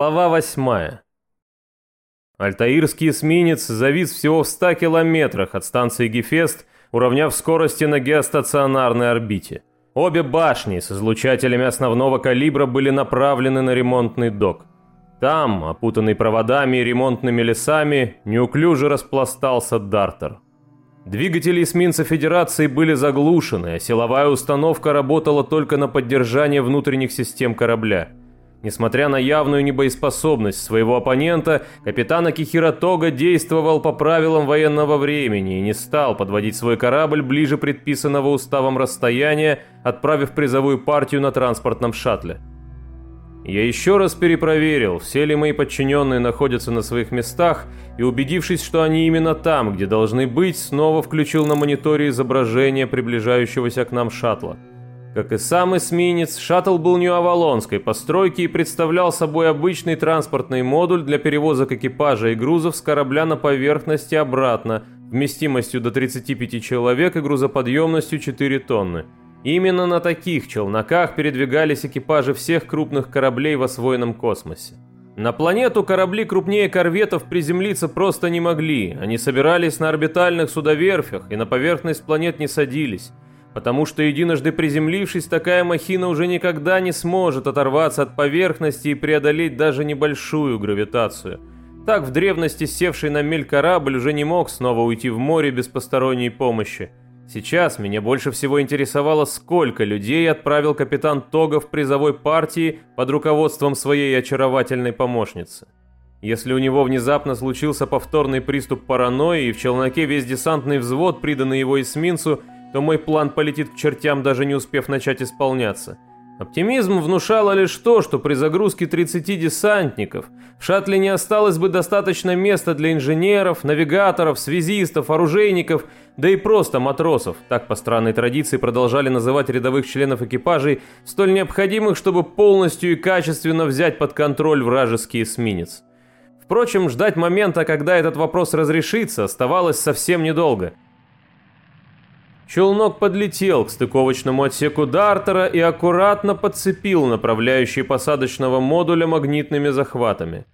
Глава восьмая. Альтаирский эсминец завис всего в 100 километрах от станции Гефест, уравняв скорости на геостационарной орбите. Обе башни с излучателями основного калибра были направлены на ремонтный док. Там, опутанный проводами и ремонтными лесами, неуклюже распластался Дартер. Двигатели эсминца Федерации были заглушены, а силовая установка работала только на поддержание внутренних систем корабля – Несмотря на явную небоеспособность своего оппонента, капитан Акихира Тога действовал по правилам военного времени и не стал подводить свой корабль ближе предписанного уставом расстояния, отправив призовую партию на транспортном шаттле. Я еще раз перепроверил, все ли мои подчиненные находятся на своих местах, и убедившись, что они именно там, где должны быть, снова включил на мониторе изображение приближающегося к нам шаттла. Как и сам эсминец, шаттл был нью-авалонской постройки и представлял собой обычный транспортный модуль для перевозок экипажа и грузов с корабля на поверхность и обратно, вместимостью до 35 человек и грузоподъемностью 4 тонны. Именно на таких челноках передвигались экипажи всех крупных кораблей в освоенном космосе. На планету корабли крупнее корветов приземлиться просто не могли, они собирались на орбитальных судоверфях и на поверхность планет не садились потому что единожды приземлившись, такая махина уже никогда не сможет оторваться от поверхности и преодолеть даже небольшую гравитацию. Так в древности севший на мель корабль уже не мог снова уйти в море без посторонней помощи. Сейчас меня больше всего интересовало, сколько людей отправил капитан Тога в призовой партии под руководством своей очаровательной помощницы. Если у него внезапно случился повторный приступ паранойи и в челноке весь десантный взвод, приданный его эсминцу, то мой план полетит к чертям, даже не успев начать исполняться. Оптимизм внушало лишь то, что при загрузке 30 десантников в шаттле не осталось бы достаточно места для инженеров, навигаторов, связистов, оружейников, да и просто матросов, так по странной традиции продолжали называть рядовых членов экипажей, столь необходимых, чтобы полностью и качественно взять под контроль вражеский эсминец. Впрочем, ждать момента, когда этот вопрос разрешится, оставалось совсем недолго – Челнок подлетел к стыковочному отсеку Дартера и аккуратно подцепил направляющий посадочного модуля магнитными захватами.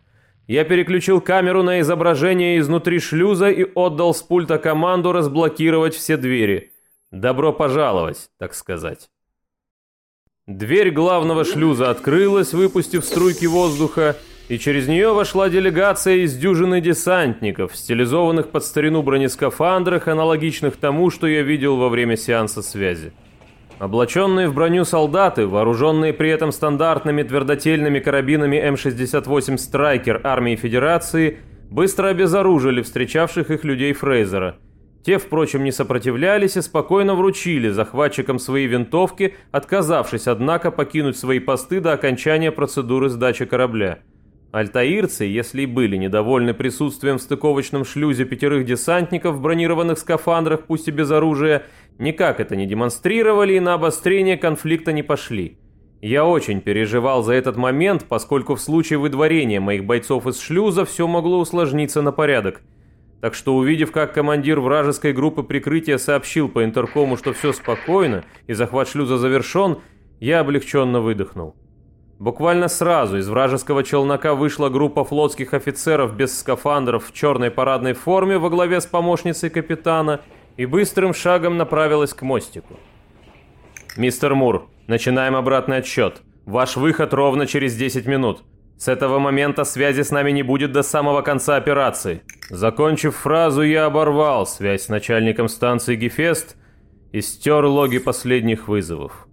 Я переключил камеру на изображение изнутри шлюза и отдал с пульта команду разблокировать все двери. Добро пожаловать, так сказать. Дверь главного шлюза открылась, выпустив струйки воздуха, и через нее вошла делегация из дюжины десантников, стилизованных под старину бронескафандрах, аналогичных тому, что я видел во время сеанса связи. Облаченные в броню солдаты, вооруженные при этом стандартными твердотельными карабинами М68 «Страйкер» армии Федерации, быстро обезоружили встречавших их людей Фрейзера. Те, впрочем, не сопротивлялись и спокойно вручили захватчикам свои винтовки, отказавшись, однако, покинуть свои посты до окончания процедуры сдачи корабля. Альтаирцы, если и были недовольны присутствием в стыковочном шлюзе пятерых десантников в бронированных скафандрах, пусть и без оружия, никак это не демонстрировали и на обострение конфликта не пошли. Я очень переживал за этот момент, поскольку в случае выдворения моих бойцов из шлюза все могло усложниться на порядок. Так что увидев, как командир вражеской группы прикрытия сообщил по интеркому, что все спокойно и захват шлюза завершен, я облегченно выдохнул. Буквально сразу из вражеского челнока вышла группа флотских офицеров без скафандров в черной парадной форме во главе с помощницей капитана и быстрым шагом направилась к мостику. «Мистер Мур, начинаем обратный отсчет. Ваш выход ровно через 10 минут. С этого момента связи с нами не будет до самого конца операции». Закончив фразу, я оборвал связь с начальником станции Гефест и стер логи последних вызовов.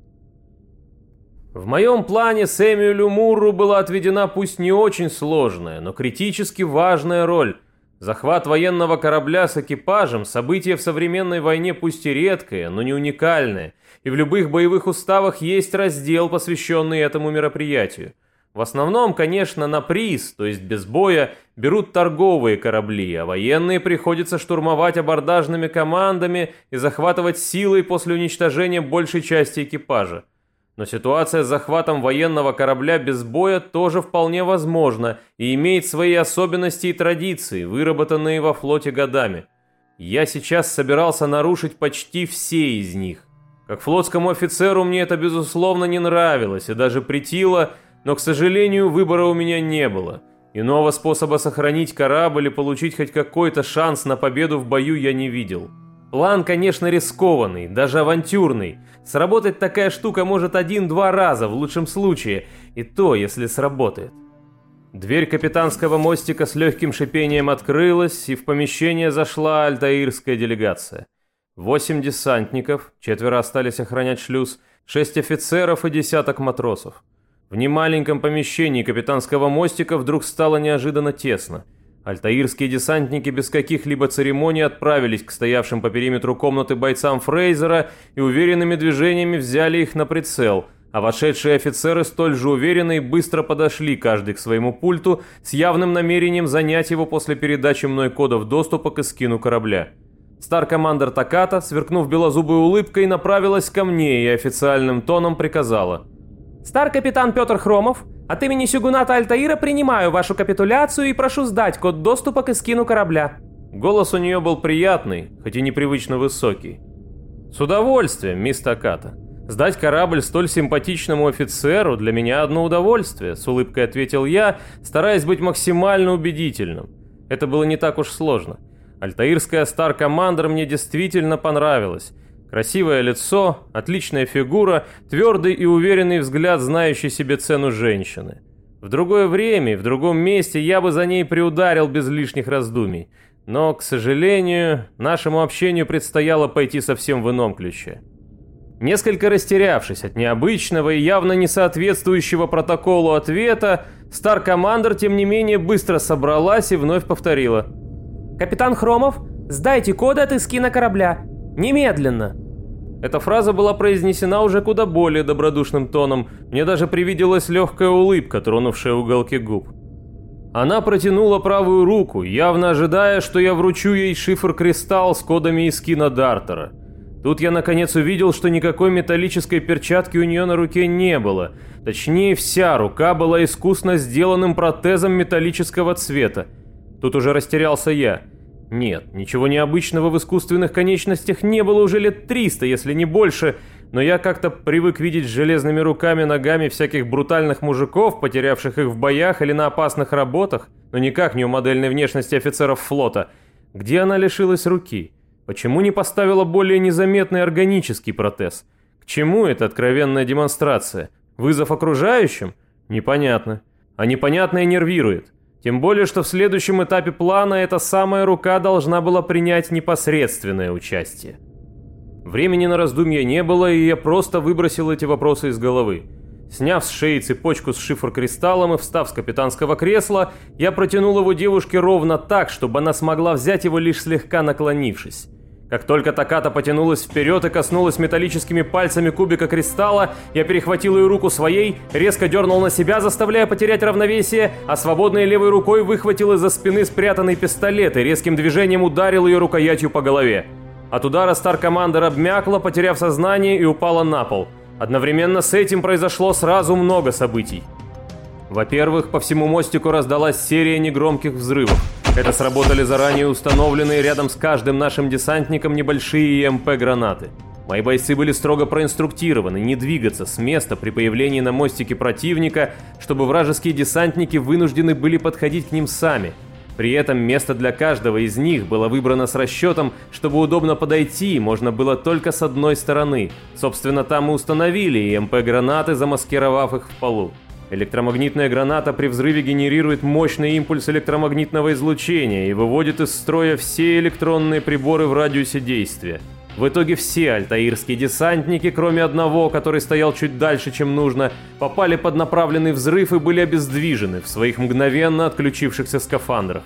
В моем плане Сэмюэлю Мурру была отведена пусть не очень сложная, но критически важная роль. Захват военного корабля с экипажем – событие в современной войне пусть и редкое, но не уникальное, и в любых боевых уставах есть раздел, посвященный этому мероприятию. В основном, конечно, на приз, то есть без боя, берут торговые корабли, а военные приходится штурмовать абордажными командами и захватывать силой после уничтожения большей части экипажа. Но ситуация с захватом военного корабля без боя тоже вполне возможна и имеет свои особенности и традиции, выработанные во флоте годами. Я сейчас собирался нарушить почти все из них. Как флотскому офицеру мне это безусловно не нравилось и даже притило, но, к сожалению, выбора у меня не было. Иного способа сохранить корабль и получить хоть какой-то шанс на победу в бою я не видел. План, конечно, рискованный, даже авантюрный. Сработать такая штука может один-два раза, в лучшем случае, и то, если сработает. Дверь капитанского мостика с легким шипением открылась, и в помещение зашла альтаирская делегация. Восемь десантников, четверо остались охранять шлюз, шесть офицеров и десяток матросов. В немаленьком помещении капитанского мостика вдруг стало неожиданно тесно. Альтаирские десантники без каких-либо церемоний отправились к стоявшим по периметру комнаты бойцам Фрейзера и уверенными движениями взяли их на прицел – а вошедшие офицеры столь же уверенно и быстро подошли каждый к своему пульту с явным намерением занять его после передачи мной кодов доступа к эскину корабля. Стар-командер Таката, сверкнув белозубой улыбкой, направилась ко мне и официальным тоном приказала. «Стар-капитан Петр Хромов, от имени Сюгуната Альтаира принимаю вашу капитуляцию и прошу сдать код доступа к эскину корабля». Голос у нее был приятный, хоть и непривычно высокий. «С удовольствием, мисс Таката. Сдать корабль столь симпатичному офицеру для меня одно удовольствие, с улыбкой ответил я, стараясь быть максимально убедительным. Это было не так уж сложно. Альтаирская стар-командер мне действительно понравилась. Красивое лицо, отличная фигура, твердый и уверенный взгляд, знающий себе цену женщины. В другое время, в другом месте я бы за ней приударил без лишних раздумий. Но, к сожалению, нашему общению предстояло пойти совсем в ином ключе. Несколько растерявшись от необычного и явно не соответствующего протоколу ответа, Стар-командер, тем не менее, быстро собралась и вновь повторила. «Капитан Хромов, сдайте коды от эскина корабля. Немедленно!» Эта фраза была произнесена уже куда более добродушным тоном, мне даже привиделась легкая улыбка, тронувшая уголки губ. Она протянула правую руку, явно ожидая, что я вручу ей шифр-кристалл с кодами эскина Дартера. Тут я наконец увидел, что никакой металлической перчатки у нее на руке не было. Точнее, вся рука была искусно сделанным протезом металлического цвета. Тут уже растерялся я. Нет, ничего необычного в искусственных конечностях не было уже лет 300, если не больше, но я как-то привык видеть с железными руками-ногами всяких брутальных мужиков, потерявших их в боях или на опасных работах, но никак не у модельной внешности офицеров флота. Где она лишилась руки? Почему не поставила более незаметный органический протез? К чему эта откровенная демонстрация? Вызов окружающим? Непонятно. А непонятное нервирует. Тем более, что в следующем этапе плана эта самая рука должна была принять непосредственное участие. Времени на раздумья не было, и я просто выбросил эти вопросы из головы. Сняв с шеи цепочку с шифр-кристаллом и встав с капитанского кресла, я протянул его девушке ровно так, чтобы она смогла взять его лишь слегка наклонившись. Как только Таката потянулась вперед и коснулась металлическими пальцами кубика кристалла, я перехватил ее руку своей, резко дернул на себя, заставляя потерять равновесие, а свободной левой рукой выхватил из-за спины спрятанный пистолет и резким движением ударил ее рукоятью по голове. От удара Стар-командер обмякла, потеряв сознание и упала на пол. Одновременно с этим произошло сразу много событий. Во-первых, по всему мостику раздалась серия негромких взрывов. Это сработали заранее установленные рядом с каждым нашим десантником небольшие ЕМП-гранаты. Мои бойцы были строго проинструктированы не двигаться с места при появлении на мостике противника, чтобы вражеские десантники вынуждены были подходить к ним сами. При этом место для каждого из них было выбрано с расчетом, чтобы удобно подойти можно было только с одной стороны. Собственно, там и установили ЕМП-гранаты, замаскировав их в полу. Электромагнитная граната при взрыве генерирует мощный импульс электромагнитного излучения и выводит из строя все электронные приборы в радиусе действия. В итоге все альтаирские десантники, кроме одного, который стоял чуть дальше, чем нужно, попали под направленный взрыв и были обездвижены в своих мгновенно отключившихся скафандрах.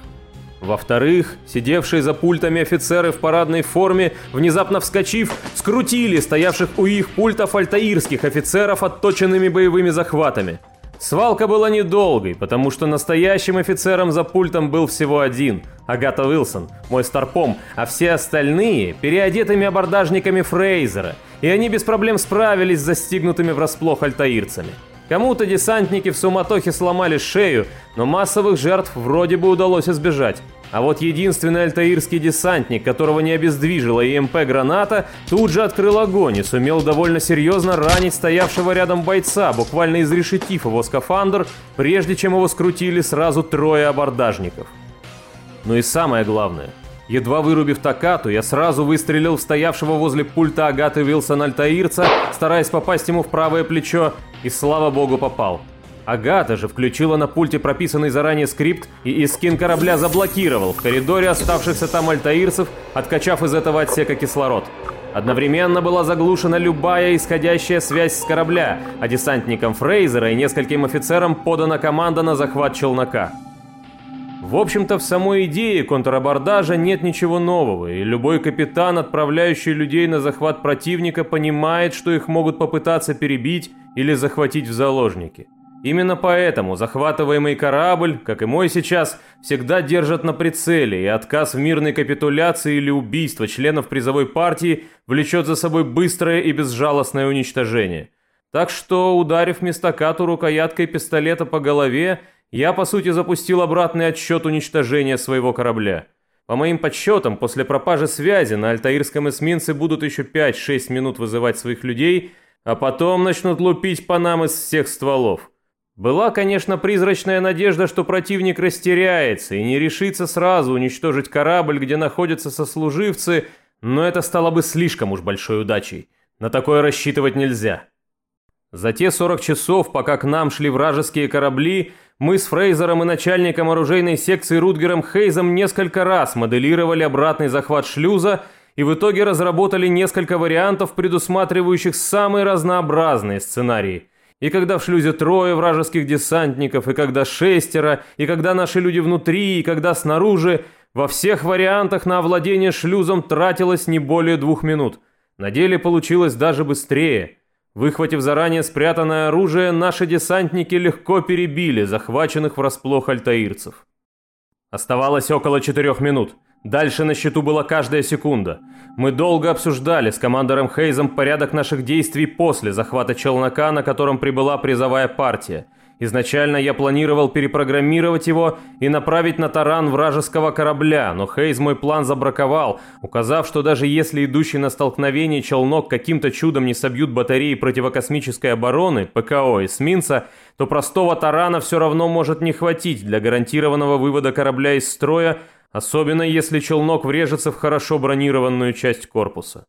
Во-вторых, сидевшие за пультами офицеры в парадной форме, внезапно вскочив, скрутили стоявших у их пультов альтаирских офицеров отточенными боевыми захватами – Свалка была недолгой, потому что настоящим офицером за пультом был всего один – Агата Уилсон, мой старпом, а все остальные – переодетыми абордажниками Фрейзера, и они без проблем справились с застигнутыми врасплох альтаирцами. Кому-то десантники в суматохе сломали шею, но массовых жертв вроде бы удалось избежать. А вот единственный альтаирский десантник, которого не обездвижила ИМП-граната, тут же открыл огонь и сумел довольно серьезно ранить стоявшего рядом бойца, буквально изрешетив его скафандр, прежде чем его скрутили сразу трое абордажников. Ну и самое главное – Едва вырубив Такату, я сразу выстрелил в стоявшего возле пульта Агаты Вилсон Альтаирца, стараясь попасть ему в правое плечо, и слава богу попал. Агата же включила на пульте прописанный заранее скрипт, и искин корабля заблокировал в коридоре оставшихся там альтаирцев, откачав из этого отсека кислород. Одновременно была заглушена любая исходящая связь с корабля, а десантникам Фрейзера и нескольким офицерам подана команда на захват челнока. В общем-то, в самой идее контрабордажа нет ничего нового, и любой капитан, отправляющий людей на захват противника, понимает, что их могут попытаться перебить или захватить в заложники. Именно поэтому захватываемый корабль, как и мой сейчас, всегда держат на прицеле, и отказ в мирной капитуляции или убийство членов призовой партии влечет за собой быстрое и безжалостное уничтожение. Так что, ударив местокату рукояткой пистолета по голове, я, по сути, запустил обратный отсчет уничтожения своего корабля. По моим подсчетам, после пропажи связи на альтаирском эсминце будут еще 5-6 минут вызывать своих людей, а потом начнут лупить по нам из всех стволов. Была, конечно, призрачная надежда, что противник растеряется и не решится сразу уничтожить корабль, где находятся сослуживцы, но это стало бы слишком уж большой удачей. На такое рассчитывать нельзя. За те 40 часов, пока к нам шли вражеские корабли, мы с Фрейзером и начальником оружейной секции Рутгером Хейзом несколько раз моделировали обратный захват шлюза и в итоге разработали несколько вариантов, предусматривающих самые разнообразные сценарии. И когда в шлюзе трое вражеских десантников, и когда шестеро, и когда наши люди внутри, и когда снаружи, во всех вариантах на овладение шлюзом тратилось не более двух минут. На деле получилось даже быстрее – Выхватив заранее спрятанное оружие, наши десантники легко перебили захваченных врасплох альтаирцев. Оставалось около четырех минут. Дальше на счету была каждая секунда. Мы долго обсуждали с командором Хейзом порядок наших действий после захвата челнока, на котором прибыла призовая партия – Изначально я планировал перепрограммировать его и направить на таран вражеского корабля, но Хейз мой план забраковал, указав, что даже если идущий на столкновение челнок каким-то чудом не собьют батареи противокосмической обороны, ПКО эсминца, то простого тарана все равно может не хватить для гарантированного вывода корабля из строя, особенно если челнок врежется в хорошо бронированную часть корпуса.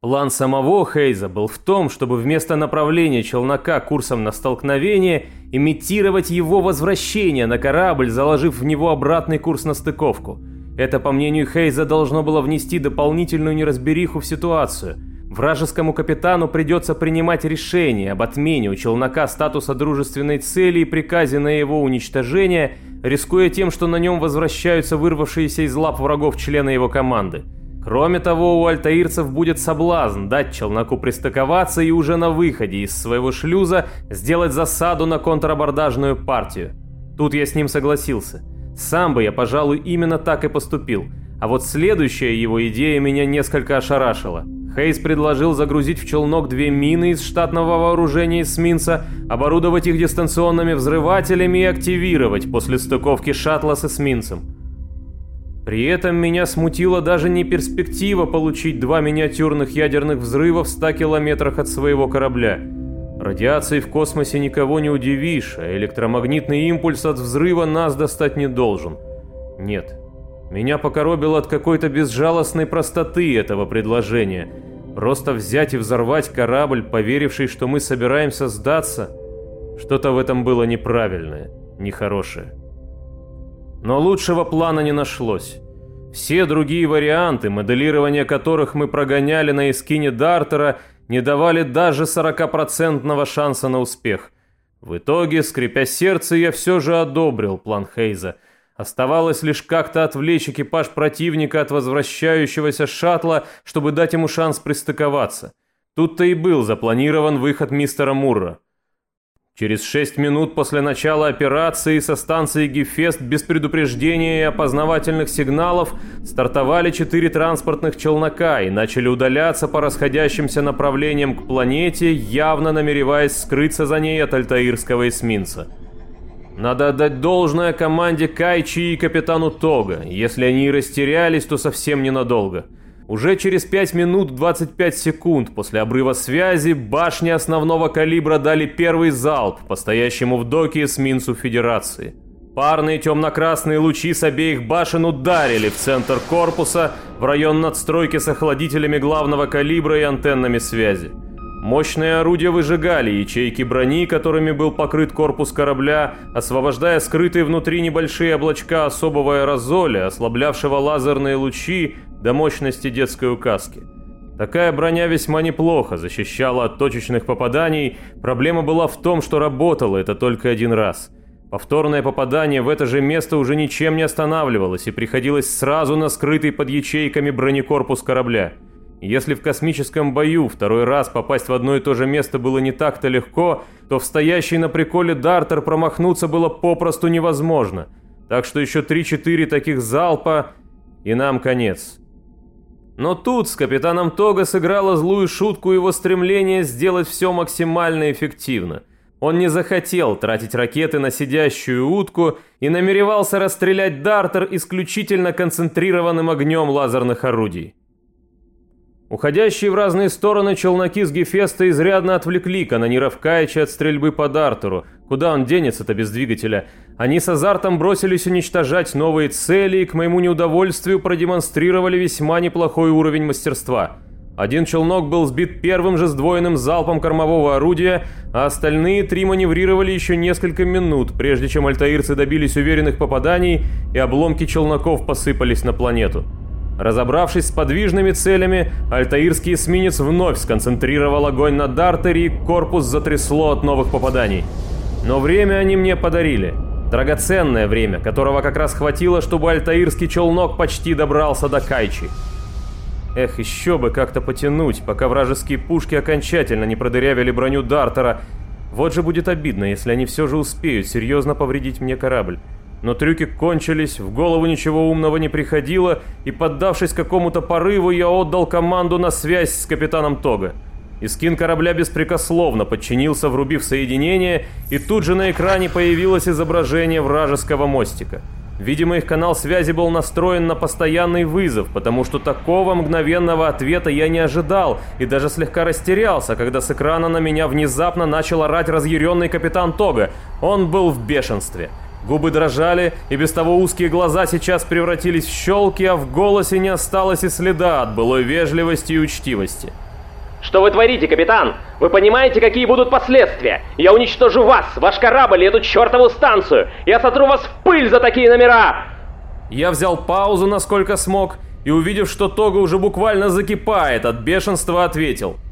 План самого Хейза был в том, чтобы вместо направления челнока курсом на столкновение имитировать его возвращение на корабль, заложив в него обратный курс на стыковку. Это, по мнению Хейза, должно было внести дополнительную неразбериху в ситуацию. Вражескому капитану придется принимать решение об отмене у челнока статуса дружественной цели и приказе на его уничтожение, рискуя тем, что на нем возвращаются вырвавшиеся из лап врагов члены его команды. Кроме того, у альтаирцев будет соблазн дать челноку пристыковаться и уже на выходе из своего шлюза сделать засаду на контрабордажную партию. Тут я с ним согласился. Сам бы я, пожалуй, именно так и поступил. А вот следующая его идея меня несколько ошарашила. Хейс предложил загрузить в челнок две мины из штатного вооружения эсминца, оборудовать их дистанционными взрывателями и активировать после стыковки шаттла с эсминцем. При этом меня смутила даже не перспектива получить два миниатюрных ядерных взрыва в 100 километрах от своего корабля. Радиацией в космосе никого не удивишь, а электромагнитный импульс от взрыва нас достать не должен. Нет, меня покоробило от какой-то безжалостной простоты этого предложения. Просто взять и взорвать корабль, поверивший, что мы собираемся сдаться, что-то в этом было неправильное, нехорошее. Но лучшего плана не нашлось. Все другие варианты, моделирование которых мы прогоняли на эскине Дартера, не давали даже 40% шанса на успех. В итоге, скрипя сердце, я все же одобрил план Хейза. Оставалось лишь как-то отвлечь экипаж противника от возвращающегося шаттла, чтобы дать ему шанс пристыковаться. Тут-то и был запланирован выход мистера Мурра. Через шесть минут после начала операции со станции Гефест без предупреждения и опознавательных сигналов стартовали четыре транспортных челнока и начали удаляться по расходящимся направлениям к планете, явно намереваясь скрыться за ней от альтаирского эсминца. Надо отдать должное команде Кайчи и капитану Тога. Если они и растерялись, то совсем ненадолго. Уже через 5 минут 25 секунд после обрыва связи башни основного калибра дали первый залп по стоящему в доке эсминцу Федерации. Парные темно-красные лучи с обеих башен ударили в центр корпуса, в район надстройки с охладителями главного калибра и антеннами связи. Мощные орудия выжигали ячейки брони, которыми был покрыт корпус корабля, освобождая скрытые внутри небольшие облачка особого аэрозоля, ослаблявшего лазерные лучи до мощности детской указки. Такая броня весьма неплохо защищала от точечных попаданий, проблема была в том, что работало это только один раз. Повторное попадание в это же место уже ничем не останавливалось и приходилось сразу на скрытый под ячейками бронекорпус корабля – если в космическом бою второй раз попасть в одно и то же место было не так-то легко, то в стоящий на приколе Дартер промахнуться было попросту невозможно. Так что еще 3-4 таких залпа, и нам конец. Но тут с капитаном Тога сыграла злую шутку его стремление сделать все максимально эффективно. Он не захотел тратить ракеты на сидящую утку и намеревался расстрелять Дартер исключительно концентрированным огнем лазерных орудий. Уходящие в разные стороны челноки с Гефеста изрядно отвлекли канониров Каича от стрельбы по Дартеру. Куда он денется-то без двигателя? Они с азартом бросились уничтожать новые цели и, к моему неудовольствию, продемонстрировали весьма неплохой уровень мастерства. Один челнок был сбит первым же сдвоенным залпом кормового орудия, а остальные три маневрировали еще несколько минут, прежде чем альтаирцы добились уверенных попаданий и обломки челноков посыпались на планету. Разобравшись с подвижными целями, альтаирский эсминец вновь сконцентрировал огонь на Дартери, и корпус затрясло от новых попаданий. Но время они мне подарили. Драгоценное время, которого как раз хватило, чтобы альтаирский челнок почти добрался до Кайчи. Эх, еще бы как-то потянуть, пока вражеские пушки окончательно не продырявили броню Дартера. Вот же будет обидно, если они все же успеют серьезно повредить мне корабль. Но трюки кончились, в голову ничего умного не приходило, и поддавшись какому-то порыву, я отдал команду на связь с капитаном Тога. Искин корабля беспрекословно подчинился, врубив соединение, и тут же на экране появилось изображение вражеского мостика. Видимо, их канал связи был настроен на постоянный вызов, потому что такого мгновенного ответа я не ожидал и даже слегка растерялся, когда с экрана на меня внезапно начал орать разъяренный капитан Тога. Он был в бешенстве. Губы дрожали, и без того узкие глаза сейчас превратились в щелки, а в голосе не осталось и следа от былой вежливости и учтивости. «Что вы творите, капитан? Вы понимаете, какие будут последствия? Я уничтожу вас, ваш корабль и эту чертову станцию! Я сотру вас в пыль за такие номера!» Я взял паузу, насколько смог, и увидев, что Тога уже буквально закипает от бешенства, ответил –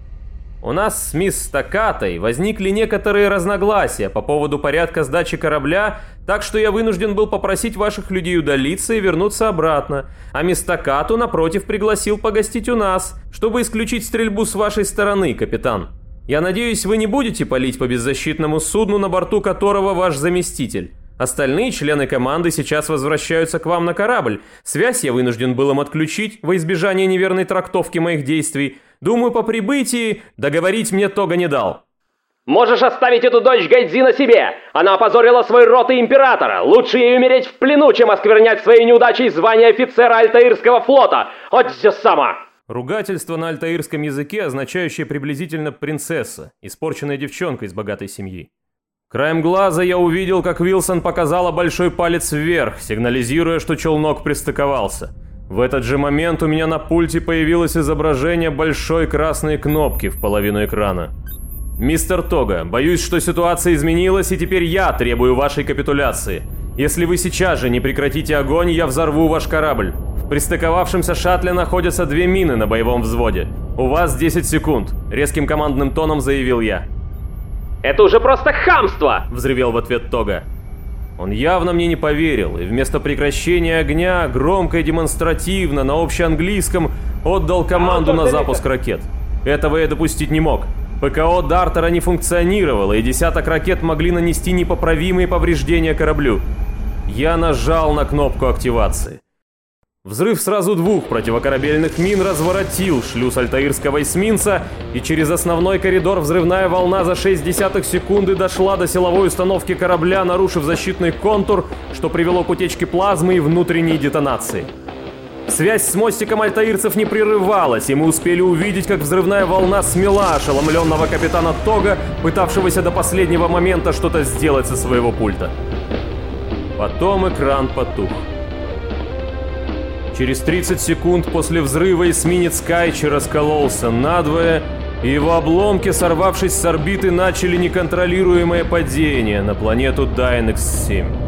у нас с мисс Стакатой возникли некоторые разногласия по поводу порядка сдачи корабля, так что я вынужден был попросить ваших людей удалиться и вернуться обратно. А мисс Стакату, напротив, пригласил погостить у нас, чтобы исключить стрельбу с вашей стороны, капитан. Я надеюсь, вы не будете палить по беззащитному судну, на борту которого ваш заместитель. Остальные члены команды сейчас возвращаются к вам на корабль. Связь я вынужден был им отключить во избежание неверной трактовки моих действий, Думаю, по прибытии договорить мне Тога не дал. Можешь оставить эту дочь Гайдзина себе! Она опозорила свой род и императора! Лучше ей умереть в плену, чем осквернять своей неудачей звание офицера Альтаирского флота! Отзя сама! Ругательство на альтаирском языке, означающее приблизительно «принцесса», испорченная девчонка из богатой семьи. Краем глаза я увидел, как Вилсон показала большой палец вверх, сигнализируя, что челнок пристыковался. В этот же момент у меня на пульте появилось изображение большой красной кнопки в половину экрана. «Мистер Тога, боюсь, что ситуация изменилась, и теперь я требую вашей капитуляции. Если вы сейчас же не прекратите огонь, я взорву ваш корабль. В пристыковавшемся шаттле находятся две мины на боевом взводе. У вас 10 секунд», — резким командным тоном заявил я. «Это уже просто хамство!» — взревел в ответ Тога. Он явно мне не поверил, и вместо прекращения огня громко и демонстративно на общеанглийском отдал команду на запуск ракет. Этого я допустить не мог. ПКО Дартера не функционировало, и десяток ракет могли нанести непоправимые повреждения кораблю. Я нажал на кнопку активации. Взрыв сразу двух противокорабельных мин разворотил шлюз альтаирского эсминца, и через основной коридор взрывная волна за 6 десятых секунды дошла до силовой установки корабля, нарушив защитный контур, что привело к утечке плазмы и внутренней детонации. Связь с мостиком альтаирцев не прерывалась, и мы успели увидеть, как взрывная волна смела ошеломленного капитана Тога, пытавшегося до последнего момента что-то сделать со своего пульта. Потом экран потух. Через 30 секунд после взрыва эсминец Кайчи раскололся надвое, и его обломки, сорвавшись с орбиты, начали неконтролируемое падение на планету Дайнекс-7.